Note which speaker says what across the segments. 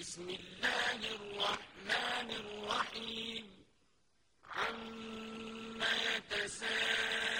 Speaker 1: بسم الله الرحمن الرحيم. عم يتساءلون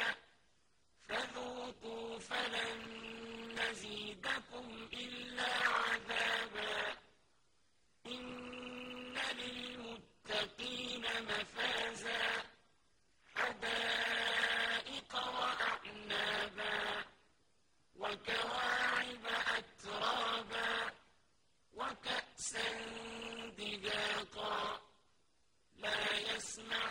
Speaker 1: فلن نزيدكم إلا عذابا إن للمتقين مفازا حدائق وأعنابا وكواعب أترابا وكأسا دجاقا لا يسمعون